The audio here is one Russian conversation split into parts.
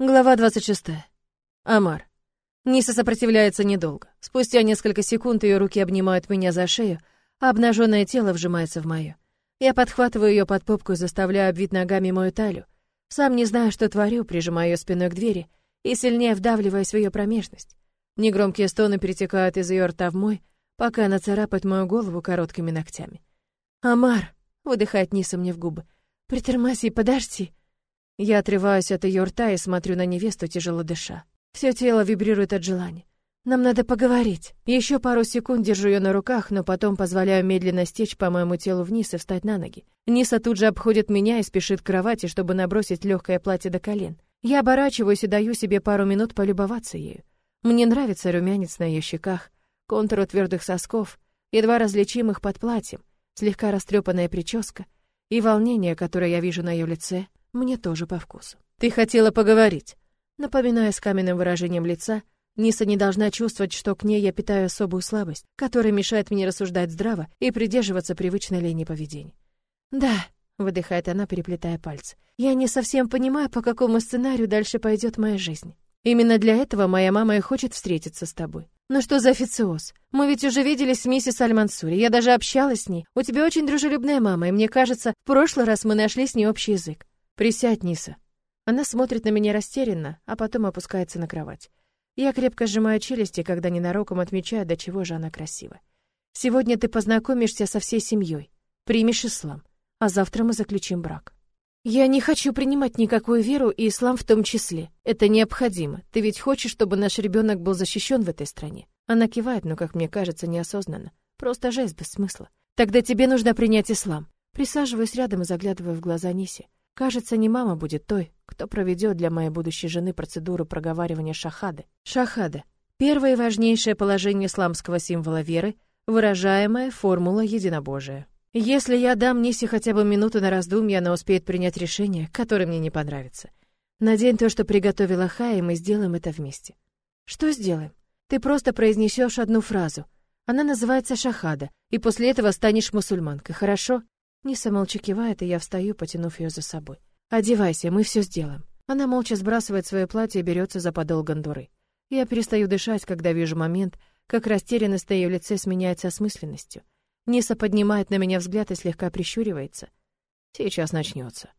Глава 26. Амар. Ниса сопротивляется недолго. Спустя несколько секунд ее руки обнимают меня за шею, а обнаженное тело вжимается в мое. Я подхватываю ее под попку и заставляю обвить ногами мою талию. Сам не знаю, что творю, прижимаю ее спиной к двери и сильнее вдавливаясь в ее промежность. Негромкие стоны перетекают из ее рта в мой, пока она царапает мою голову короткими ногтями. «Амар!» — выдыхает Ниса мне в губы. «Притормози, подожди!» Я отрываюсь от ее рта и смотрю на невесту, тяжело дыша. Все тело вибрирует от желания. Нам надо поговорить. Еще пару секунд держу ее на руках, но потом позволяю медленно стечь по моему телу вниз и встать на ноги. Ниса тут же обходит меня и спешит к кровати, чтобы набросить легкое платье до колен. Я оборачиваюсь и даю себе пару минут полюбоваться ею. Мне нравится румянец на ее щеках, контур твердых сосков, едва различимых под платьем, слегка растрепанная прическа и волнение, которое я вижу на ее лице, мне тоже по вкусу. Ты хотела поговорить. Напоминая с каменным выражением лица, Ниса не должна чувствовать, что к ней я питаю особую слабость, которая мешает мне рассуждать здраво и придерживаться привычной линии поведения. Да, выдыхает она, переплетая пальцы. Я не совсем понимаю, по какому сценарию дальше пойдет моя жизнь. Именно для этого моя мама и хочет встретиться с тобой. Ну что за официоз? Мы ведь уже виделись с миссис Аль-Мансури, я даже общалась с ней. У тебя очень дружелюбная мама, и мне кажется, в прошлый раз мы нашли с ней общий язык. «Присядь, Ниса». Она смотрит на меня растерянно, а потом опускается на кровать. Я крепко сжимаю челюсти, когда ненароком отмечаю, до чего же она красива. Сегодня ты познакомишься со всей семьей, примешь ислам, а завтра мы заключим брак. Я не хочу принимать никакую веру, и ислам в том числе. Это необходимо. Ты ведь хочешь, чтобы наш ребенок был защищен в этой стране. Она кивает, но, как мне кажется, неосознанно. Просто жест без смысла. Тогда тебе нужно принять ислам. Присаживаюсь рядом и заглядываю в глаза Ниси. Кажется, не мама будет той, кто проведет для моей будущей жены процедуру проговаривания шахады. Шахада — первое и важнейшее положение исламского символа веры, выражаемая формула единобожия. Если я дам Нисе хотя бы минуту на раздумье, она успеет принять решение, которое мне не понравится. Надень то, что приготовила Хая, и мы сделаем это вместе. Что сделаем? Ты просто произнесешь одну фразу. Она называется шахада, и после этого станешь мусульманкой, хорошо? Ниса молча кивает, и я встаю, потянув ее за собой. «Одевайся, мы все сделаем». Она молча сбрасывает свое платье и берется за подол гондуры. Я перестаю дышать, когда вижу момент, как растерянность на ее лице сменяется осмысленностью. Ниса поднимает на меня взгляд и слегка прищуривается. «Сейчас начнется».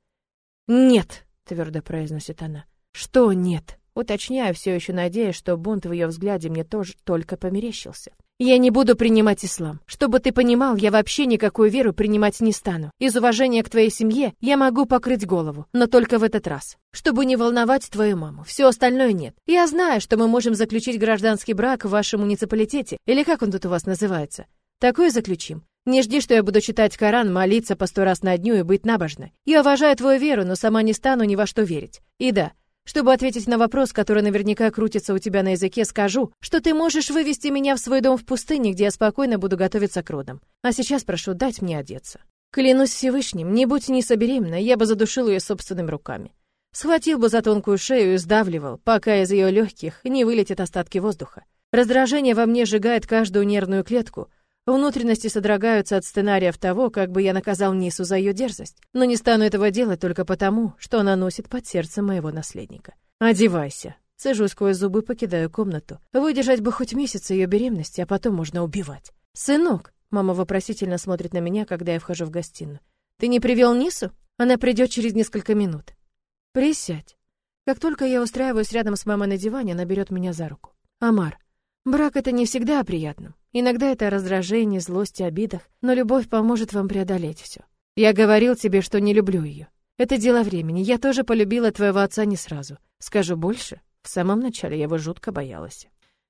«Нет», — твердо произносит она. «Что нет?» Уточняю, все еще надеясь, что бунт в ее взгляде мне тоже только померещился. Я не буду принимать ислам. Чтобы ты понимал, я вообще никакую веру принимать не стану. Из уважения к твоей семье я могу покрыть голову, но только в этот раз. Чтобы не волновать твою маму. Все остальное нет. Я знаю, что мы можем заключить гражданский брак в вашем муниципалитете, или как он тут у вас называется. Такое заключим. Не жди, что я буду читать Коран, молиться по сто раз на дню и быть набожной. Я уважаю твою веру, но сама не стану ни во что верить. И да, чтобы ответить на вопрос, который наверняка крутится у тебя на языке, скажу, что ты можешь вывести меня в свой дом в пустыне, где я спокойно буду готовиться к родам. А сейчас прошу дать мне одеться. Клянусь Всевышним, не будь Ниса беременна, я бы задушил ее собственными руками. Схватил бы за тонкую шею и сдавливал, пока из ее легких не вылетят остатки воздуха. Раздражение во мне сжигает каждую нервную клетку, Внутренности содрогаются от сценариев того, как бы я наказал Нису за ее дерзость, но не стану этого делать только потому, что она носит под сердцем моего наследника. Одевайся. Цежу сквозь зубы, покидаю комнату. Выдержать бы хоть месяц ее беременности, а потом можно убивать. Сынок, мама вопросительно смотрит на меня, когда я вхожу в гостиную. Ты не привел Нису? Она придет через несколько минут. Присядь. Как только я устраиваюсь рядом с мамой на диване, она берет меня за руку. Амар, брак это не всегда о приятном. Иногда это раздражение, злость и обидах, но любовь поможет вам преодолеть все. Я говорил тебе, что не люблю ее. Это дело времени. Я тоже полюбила твоего отца не сразу. Скажу больше, в самом начале я его жутко боялась.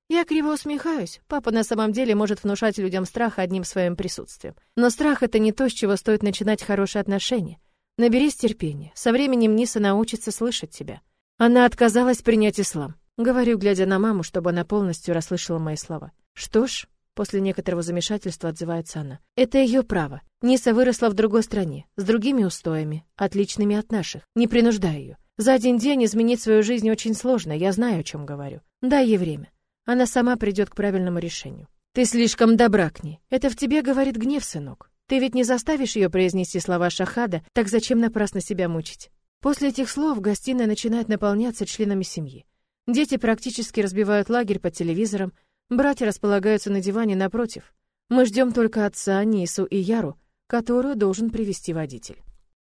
Я криво усмехаюсь. Папа на самом деле может внушать людям страх одним своим присутствием. Но страх — это не то, с чего стоит начинать хорошие отношения. Наберись терпения. Со временем Ниса научится слышать тебя. Она отказалась принять ислам. Говорю, глядя на маму, чтобы она полностью расслышала мои слова. Что ж, После некоторого замешательства отзывается она. Это ее право. Ниса выросла в другой стране, с другими устоями, отличными от наших. Не принуждай ее. За один день изменить свою жизнь очень сложно, я знаю, о чем говорю. Дай ей время. Она сама придет к правильному решению. Ты слишком добра к ней. Это в тебе говорит гнев, сынок. Ты ведь не заставишь ее произнести слова шахада, так зачем напрасно себя мучить? После этих слов гостиная начинает наполняться членами семьи. Дети практически разбивают лагерь под телевизором, братья располагаются на диване напротив. Мы ждем только отца, Нису и Яру, которую должен привести водитель.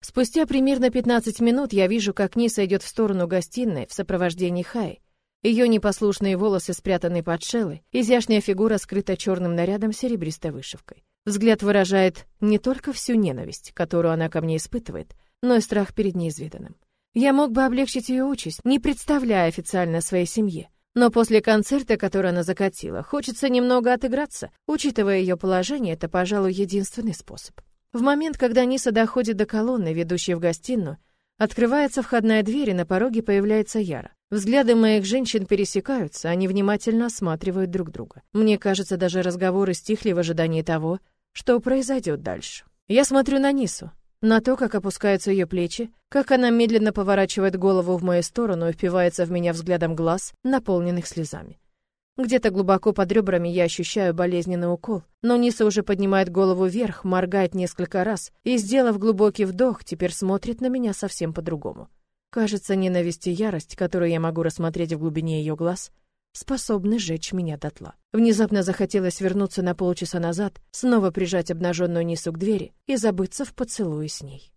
Спустя примерно 15 минут я вижу, как Ниса идет в сторону гостиной в сопровождении Хай. Ее непослушные волосы спрятаны под шелой, изящная фигура скрыта черным нарядом с серебристой вышивкой. Взгляд выражает не только всю ненависть, которую она ко мне испытывает, но и страх перед неизведанным. Я мог бы облегчить ее участь, не представляя официально своей семье. Но после концерта, который она закатила, хочется немного отыграться. Учитывая ее положение, это, пожалуй, единственный способ. В момент, когда Ниса доходит до колонны, ведущей в гостиную, открывается входная дверь, и на пороге появляется Яра. Взгляды моих женщин пересекаются, они внимательно осматривают друг друга. Мне кажется, даже разговоры стихли в ожидании того, что произойдет дальше. Я смотрю на Нису, на то, как опускаются ее плечи, как она медленно поворачивает голову в мою сторону и впивается в меня взглядом глаз, наполненных слезами. Где-то глубоко под ребрами я ощущаю болезненный укол, но Ниса уже поднимает голову вверх, моргает несколько раз и, сделав глубокий вдох, теперь смотрит на меня совсем по-другому. Кажется, ненависть и ярость, которую я могу рассмотреть в глубине ее глаз, способны сжечь меня дотла. Внезапно захотелось вернуться на полчаса назад, снова прижать обнаженную Нису к двери и забыться в поцелуе с ней.